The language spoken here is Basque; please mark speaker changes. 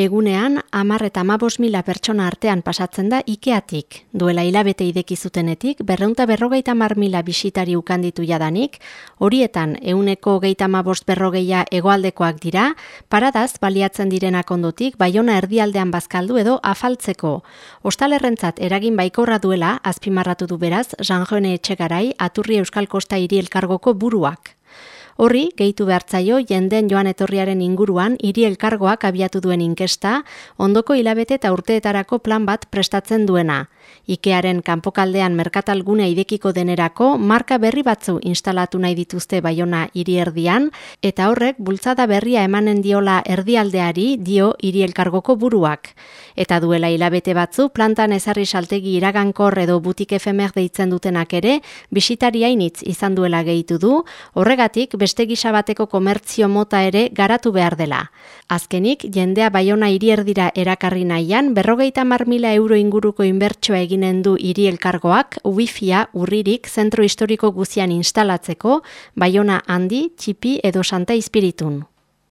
Speaker 1: Egunean, amar eta amabos mila pertsona artean pasatzen da Ikeatik. Duela hilabete ideki zutenetik, berreunta berrogeita mar mila bisitari ukanditu jadanik, horietan euneko geita amabost berrogeia egoaldekoak dira, paradaz baliatzen direnak ondotik, baiona erdialdean bazkaldu edo afaltzeko. Ostalerrentzat eragin baikorra duela, azpimarratu du beraz, Jean-Jone Etxegarai, Aturri Euskal Kosta Iri Elkargoko buruak. Horri, gehitu behartzaio jenden joan etorriaren inguruan hiri elkargoak abiatu duen inkesta, ondoko hilabete eta urteetarako plan bat prestatzen duena. Ikearen kanpokaldean merkatalgune idekiko denerako marka berri batzu instalatu nahi dituzte baiona hiri erdian, eta horrek bultzada berria emanen diola erdialdeari dio hiri elkargoko buruak. Eta duela hilabete batzu, plantan ezarri saltegi iragankor edo butik efemer deitzen dutenak ere, bisitariainitz izan duela gehitu du, horregatik beste gisa bateko komertzio mota ere garatu behar dela. Azkenik, jendea baiona hiri erdira erakarri nahian, berrogeita mar euro inguruko inbertsoa eginen du hiri elkargoak, wifia urririk zentro historiko guzian instalatzeko, baiona handi, txipi edo santa ispiritun.